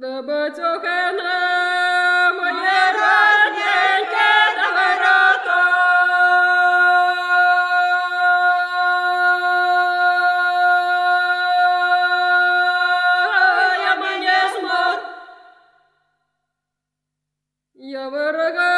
Да батюхана моя родненька доброта. Я мне смог. Я вырагаю.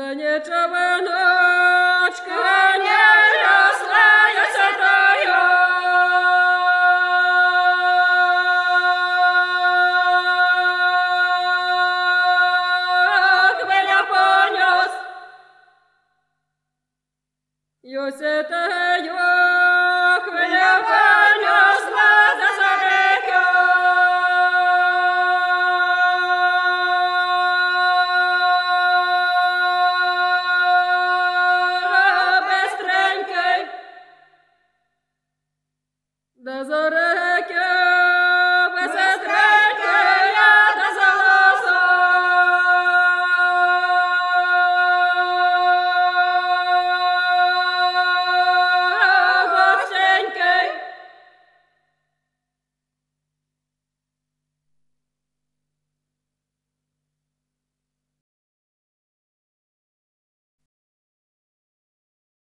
Да не чабаночка, не рослая святая, Хвиля понес, Йося таю,